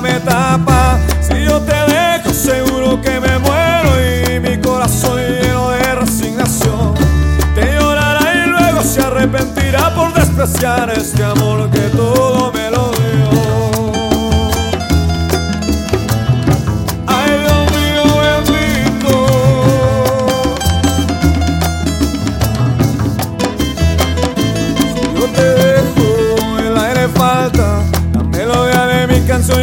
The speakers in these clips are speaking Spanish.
me tapa. Si yo te dejo seguro que me muero y mi corazón lleno de resignación. Te llorará y luego se arrepentirá por despreciar este amor que todo me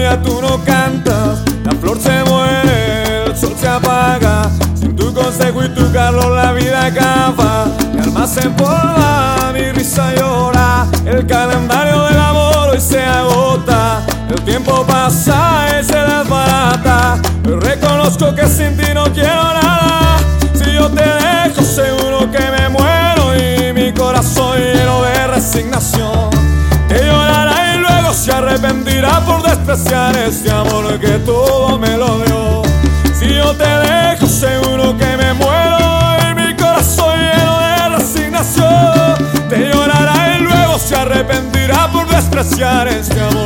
ya tú no cantas, la flor se muere, el sol se apaga, sin tu consejo y tu calor la vida acaba, mi alma se empolva, mi risa llora, el calendario del amor hoy se agota, el tiempo pasa y se desbarata, pero reconozco que sin ti no quiero nada, si yo te dejo seguro que me muero. Y mi corazón lleno de resignación. Que llorará y luego se arrepentirá por despreciar este amor que todo me lo dio. Si yo te dejo seguro que me muero y mi corazón lleno de resignación. Te llorará y luego se arrepentirá por despreciar este amor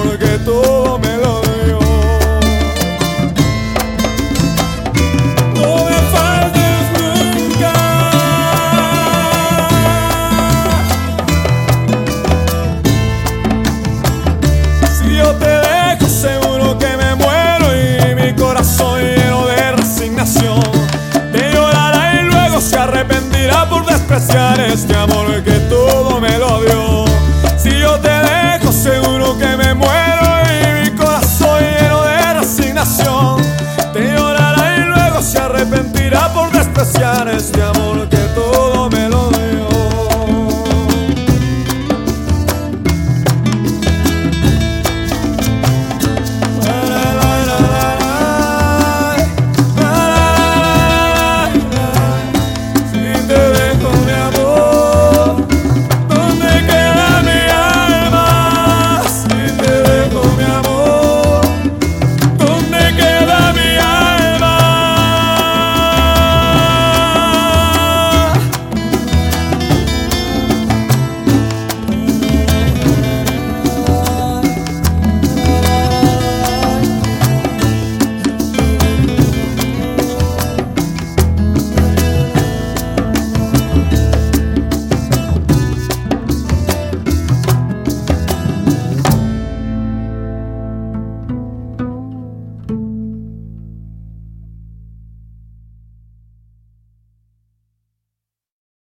por despreciar este amor que todo me lo dio. Si yo te dejo, seguro que me muero y mi corazón lleno de resignación te llorará y luego se arrepentirá por despreciar este amor.